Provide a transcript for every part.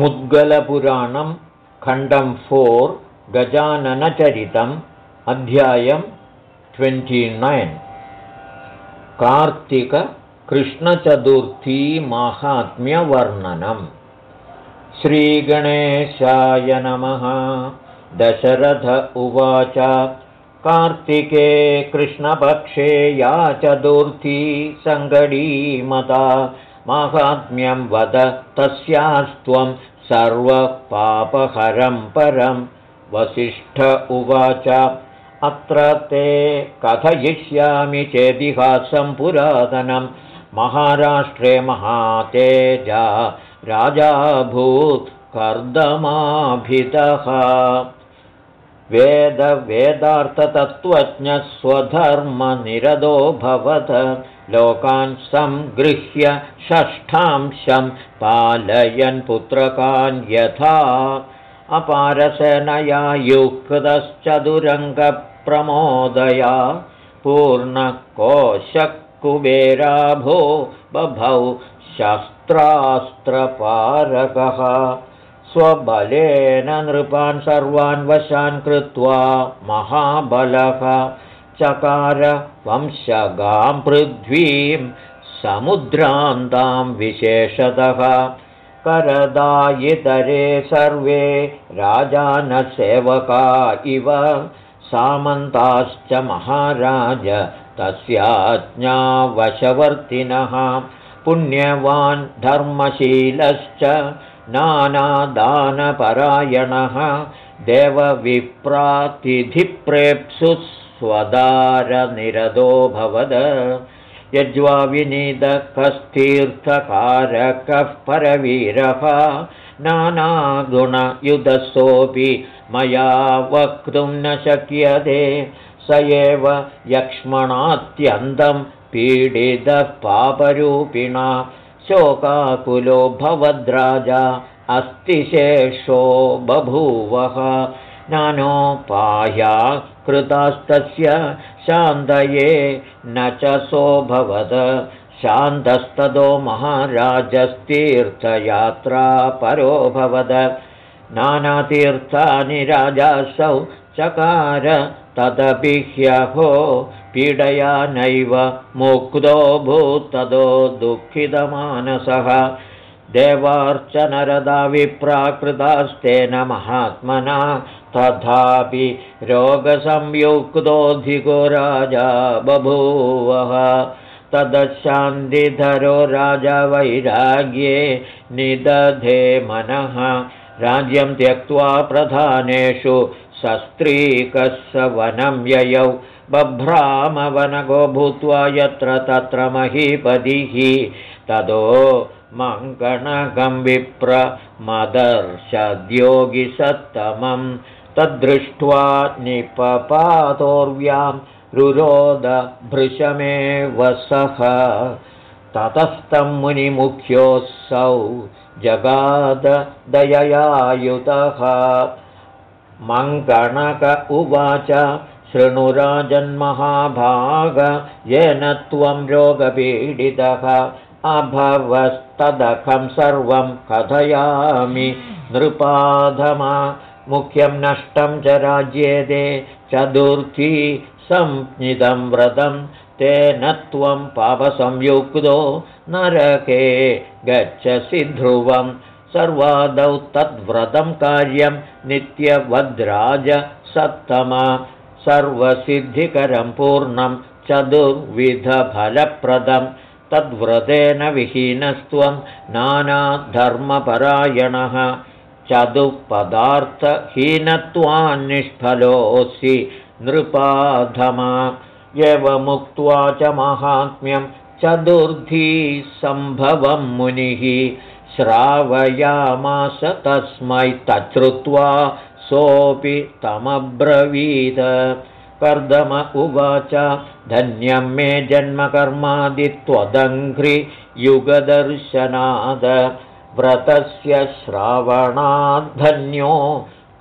मुद्गलपुराणं खण्डं फोर् गजाननचरितम् अध्यायं ट्वेण्टिनैन् कार्तिककृष्णचतुर्थीमाहात्म्यवर्णनम् श्रीगणेशाय नमः। दशरथ उवाच। कार्तिके कृष्णपक्षे या चतुर्थी सङ्गडीमता माहात्म्यं वद तस्यास्त्वं सर्वपापहरं परं। वसिष्ठ उवाच अत्र ते कथयिष्यामि चेदिहासं पुरातनं। महाराष्ट्रे महातेजा राजाभूत् कर्दमाभितः भवत। लोकान् सङ्गृह्य षष्ठांशं पालयन् पुत्रकान् यथा। अपारसेनया युक्तश्चतुरङ्गप्रमोदया पूर्णकोशकुबेराभो बभौ शस्त्रास्त्रपारकः स्वबलेन नृपान् सर्वान् वशान् कृत्वा महाबलः। चकार वंशगां पृथ्वीं समुद्रान्तां विशेषतः। करदायितरे सर्वे राजानसेवका इव। सामन्ताश्च महाराज तस्याज्ञावशवर्तिनः पुण्यवान् धर्मशीलश्च नानादानपरायणः देवविप्रातिथिप्रेप्सुः स्वदारनिरदो भवद यज्वा विनीदकस्तीर्थकारकः परवीरः नानागुणयुधसोऽपि मया वक्तुं न शक्यते। स एव यक्ष्मणात्यन्तं पीडितः पापरूपिणा शोकाकुलो भवद्राजा अस्तिशेषो बभूवः। नानोपाया कृतास्तस्य शान्तये न च सोऽभवद शान्तस्ततो महाराजस्तीर्थयात्रा परोऽभवद नानातीर्थानि राजासौ चकार तदपि ह्यहो पीडया नैव मुक्तो भूत्तदो दुःखितमानसः। देवार्चनरदा विप्राकृतास्तेन महात्मना तथापि रोगसंयुक्तोऽधिको राजा बभूवः। तदशान्तिधरो राजा वैराग्ये निदधे मनः। राज्यं त्यक्त्वा प्रधानेषु सस्त्रीकः वनं ययौ बभ्रामवनगो भूत्वा यत्र तत्र महीपदिः तदो मङ्कणकं विप्रमदर्शद्योगिसत्तमं तद्दृष्ट्वा निपपातोर्व्यां रुरोदभृशमेव सः। ततस्तं मुनिमुख्योऽसौ जगाददययायुतः। मङ्कणक उवाच शृणुराजन्महाभाग येन त्वं रोगपीडितः अभवस्तदखं सर्वं कथयामि। नृपाधमा मुख्यं नष्टं च राज्येदे चतुर्थी संज्ञितं व्रतं तेन त्वं पापसंयुक्तो नरके गच्छसि ध्रुवं। सर्वादौ तद्व्रतं कार्यं नित्यवद्राजसत्तमा सर्वसिद्धिकरं पूर्णं चतुर्विधफलप्रदम् तद्व्रतेन विहीनस्त्वं नानाधर्मपरायणः चतुःपदार्थहीनत्वान्निष्फलोऽसि नृपाधमा एवमुक्त्वा च माहात्म्यं चतुर्थी सम्भवं मुनिः श्रावयामास तस्मै तच्छ्रुत्वा सोऽपि तमब्रवीद कर्दम उवाच धन्यं मे जन्मकर्मादित्वदङ्घ्रियुगदर्शनाद व्रतस्य श्रावणाद्धन्यो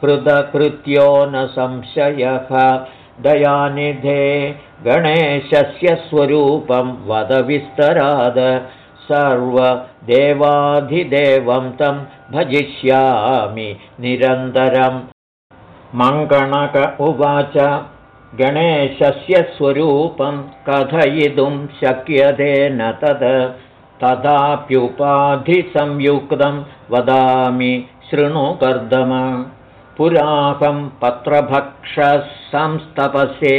कृतकृत्यो न संशयः। दयानिधे गणेशस्य स्वरूपं वदविस्तराद सर्वदेवाधिदेवं तं भजिष्यामि। निरन्तरम् मङ्गणक उवाच। गणेशस्य स्वरूपं कथयितुं शक्यते न तत्। तथाप्युपाधिसंयुक्तं वदामि शृणुकर्दम पुराकं पत्रभक्षः संस्तपसे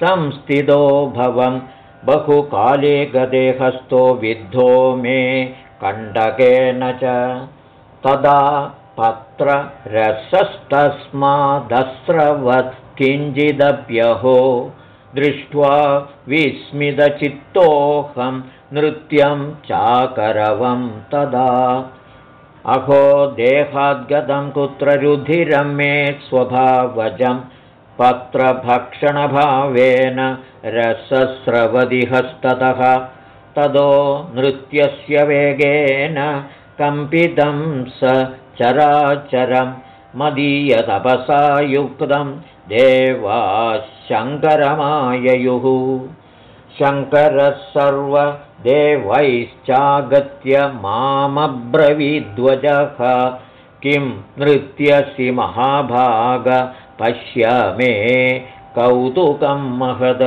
संस्थितो भवं। बहुकाले गदेहस्तो विद्धो मे कण्डकेन च। तदा पत्ररसस्तस्मादस्रवत् किञ्चिदप्यहो दृष्ट्वा विस्मितचित्तोऽहं नृत्यं चाकरवं तदा। अहो देहाद्गतं कुत्र रुधिरं मे स्वभावजं पत्रभक्षणभावेन रसस्रवदिहस्ततः। तदो नृत्यस्य वेगेन कम्पितं स चराचरं मदीयतपसा युक्तं देवाशङ्करमाययुः। शङ्करः सर्वदेवैश्चागत्य मामब्रवीध्वजः किं नृत्यसि महाभाग पश्य मे कौतुकं महद।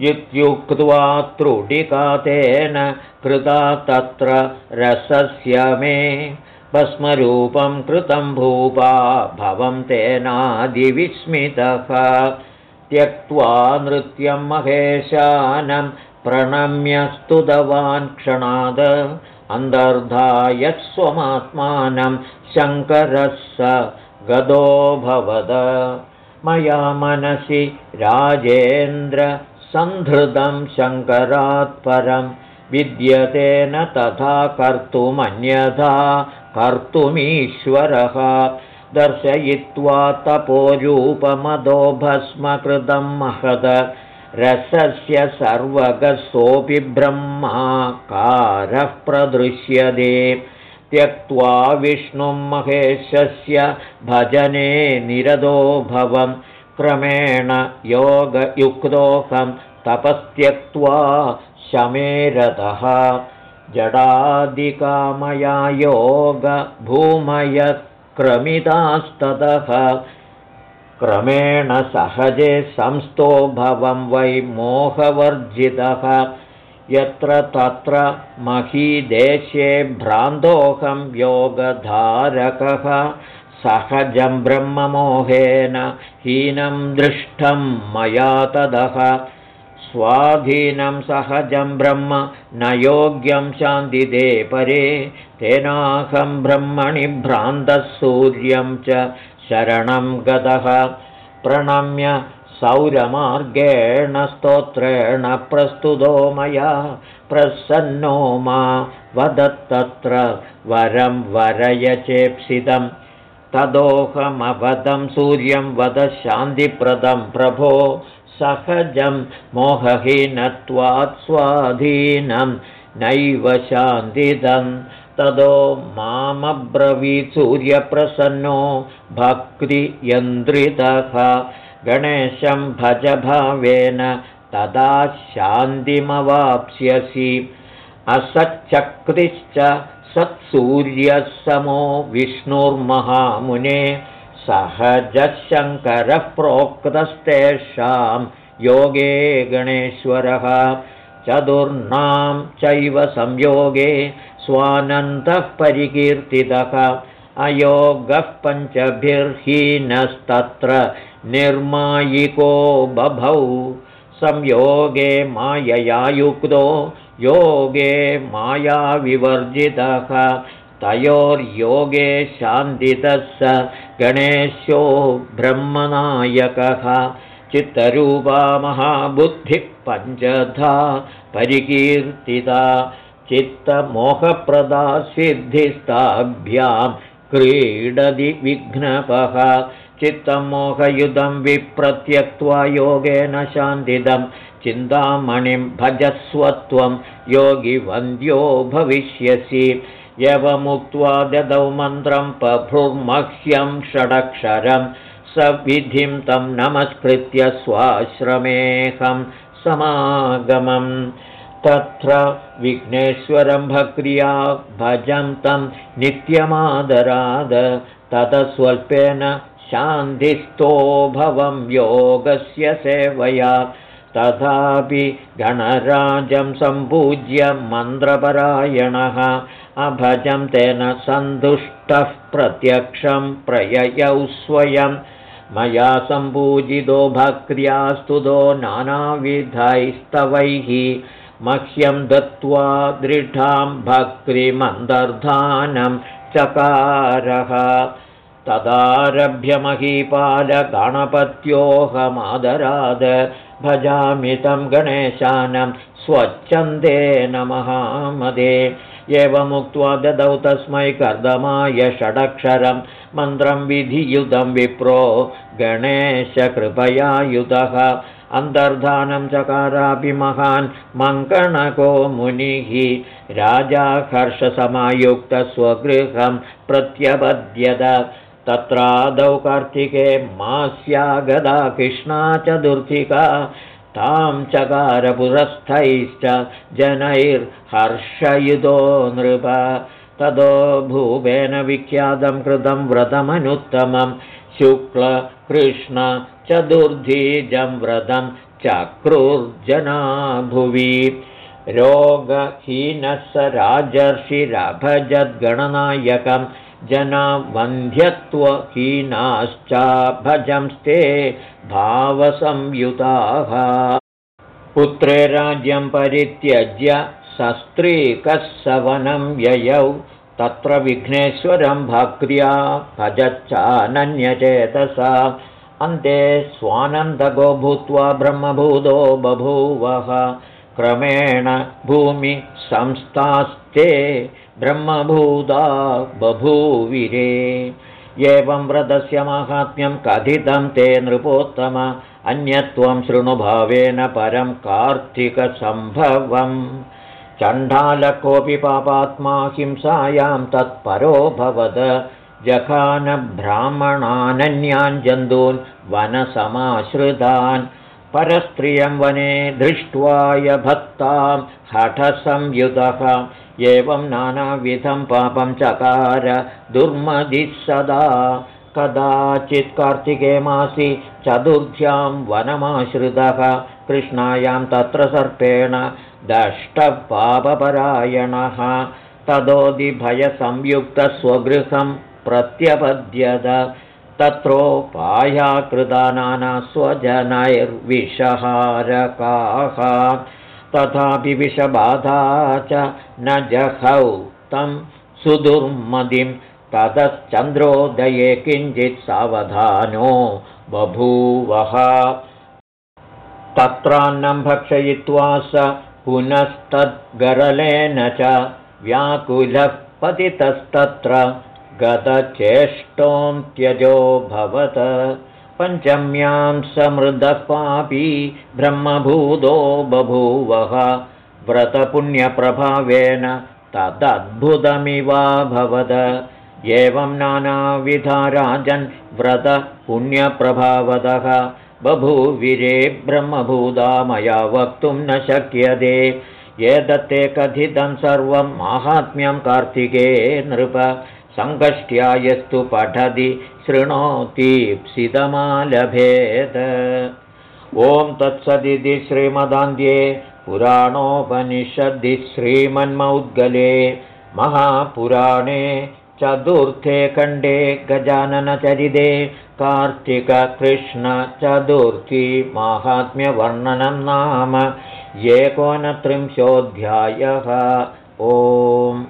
इत्युक्त्वा त्रुटिकातेन कृता तत्र रसस्य मे भस्मरूपं कृतं भूपा भवं तेनादिविस्मितः। त्यक्त्वा नृत्यं महेशानं प्रणम्य स्तुतवान् क्षणाद। अन्तर्धाय स्वमात्मानं शङ्करः स गदोऽभवद मया मनसि राजेन्द्र सन्धृतं शङ्करात् परं। विद्यतेन तथा कर्तुमन्यथा कर्तुमीश्वरः। दर्शयित्वा तपोरूपमदो भस्मकृतं महद। रसस्य सर्वगसोऽपि ब्रह्माकारः प्रदृश्यते। त्यक्त्वा विष्णुं महेशस्य भजने निरदो भवं क्रमेण तपस्त्यक्त्वा शमेरतः जडादिकामया योगभूमयक्रमितास्ततः क्रमेण सहजे संस्थो भवं वै मोहवर्जितः। यत्र तत्र महीदेशे भ्रान्तोऽहं योगधारकः। सहजं ब्रह्ममोहेन हीनं दृष्टं मया तदः स्वाधीनं सहजं ब्रह्म न योग्यं शान्तिदे परे तेनाहं ब्रह्मणि भ्रान्तः सूर्यं च शरणं गतः। प्रणम्य सौरमार्गेण स्तोत्रेण प्रस्तुतो मया प्रसन्नो मा वदत्तत्र वरं वरयचेप्सितं तदोहमवदं सूर्यं वद शान्तिप्रदं प्रभो सहजं मोहहीनत्वात् स्वाधीनं नैव शान्तिदं। तदो मामब्रवीत् सूर्यप्रसन्नो भक्तियन्द्रितः। गणेशं भजभावेन तदा शान्तिमवाप्स्यसि। असच्चक्रिश्च सत्सूर्यः समो विष्णुर्महामुने सहजशङ्करः प्रोक्तस्तेषां योगे गणेश्वरः। चतुर्णां चैव संयोगे स्वानन्दः परिकीर्तितः। अयोगः पञ्चभिर्हीनस्तत्र निर्मायिको बभौ। संयोगे मायया युक्तो योगे मायाविवर्जितः तयोर्योगे शान्तितः स गणेशो ब्रह्मनायकः चित्तरूपा महाबुद्धिः पञ्चधा परिकीर्तिता चित्तमोहप्रदा सिद्धिस्ताभ्यां क्रीडति विघ्नपः चित्तं मोहयुधं विप्रत्यक्त्वा योगेन शान्तिदं चिन्तामणिं भजस्वत्वं योगिवन्द्यो भविष्यसि यवमुक्त्वा ददौ मन्त्रं पभुर्मह्यं षडक्षरं सविधिं तं नमस्कृत्य स्वाश्रमेऽहं समागमम् तत्र विघ्नेश्वरं भक्रिया भजं तं नित्यमादराद ततस्वल्पेन शान्तिस्थो भवं योगस्य सेवया। तथापि गणराजं सम्पूज्य मन्त्रपरायणः अभजं तेन सन्तुष्टः प्रत्यक्षं प्रययौ स्वयं। मया सम्पूजितो भक्र्या स्तुतो नानाविधैस्तवैः। मह्यं दत्त्वा दृढां भक्तिमन्तर्धानं चकारः। तदारभ्य महीपालगणपत्योऽहमादराद। भजामि तं गणेशानं स्वच्छन्देन महामदे एवमुक्त्वा ददौ तस्मै कर्दमाय षडक्षरं मन्त्रं विधियुतं विप्रो गणेशकृपयायुतः अन्तर्धानं चकारापि महान् मङ्कणको मुनिः। राजा हर्षसमायुक्तस्वगृहं प्रत्यपद्यत तत्रादौ कार्तिके मास्या गदा कृष्णा चतुर्थिका तां चकारपुरस्थैश्च जनैर्हर्षयुतो नृप। ततो भूपेन विख्यातं कृतं व्रतमनुत्तमं। शुक्लकृष्णचतुर्धीजं व्रतं चक्रुर्जना भुवि रोगहीनः स राजर्षिरभजद्गणनायकं जना वन्ध्यत्वहीनाश्च भजंस्ते भावसंयुताः। पुत्रे राज्यं परित्यज्य सस्त्रीकः सवनं ययौ तत्र विघ्नेश्वरं भक्र्या भजच्चानन्यचेतसा। अन्ते स्वानन्दगो भूत्वा ब्रह्मभूतो बभूवः। क्रमेण भूमिसंस्थास्ते ब्रह्मभूता बभूविरे। एवं व्रतस्य माहात्म्यं कथितं ते नृपोत्तम अन्यत्वं शृणुभावेन परं कार्तिकसम्भवम्। चण्डालकोऽपि पापात्मा हिंसायां तत्परो भवद। जखानब्राह्मणानन्यान् जन्तून् वनसमाश्रितान् परस्त्रियं वने दृष्ट्वाय भक्तां हठसंयुतः एवं नानाविधं पापं चकार दुर्मदिः सदा। कदाचित् कार्तिके मासि चतुर्थ्यां वनमाश्रितः। कृष्णायां तत्र सर्पेण दष्टपापपरायणः। ततोदिभयसंयुक्तस्वगृहं प्रत्यपद्यत तत्रोपाया नाना स्वजनैर्विषहारकाः तथापि विषबाधा च न जहौ तं सुदुर्मदिं ततश्चन्द्रोदये किञ्चित् सावधानो बभूवः। तत्रान्नं भक्षयित्वा स पुनस्तद्गरलेन च व्याकुलः पतितस्तत्र गतचेष्टों भवत। पञ्चम्यां समृद्धः पापी ब्रह्मभूतो बभूवः। व्रतपुण्यप्रभावेन तदद्भुतमिवाभवद एवं नानाविधा राजन् व्रतपुण्यप्रभावदः बभूविरे ब्रह्मभूता मया वक्तुं न शक्यते। एतत्ते कथितं सर्वं माहात्म्यं कार्तिके नृप सङ्गष्ट्या यस्तु पठति शृणोतीप्सितमालभेद ॐ तत्सदिति श्रीमदान्ध्ये पुराणोपनिषद्दि श्रीमन्मौद्गले महापुराणे चतुर्थे खण्डे गजाननचरिते कार्तिककृष्णचतुर्थी माहात्म्यवर्णनं नाम एकोनत्रिंशोऽध्यायः। ओम्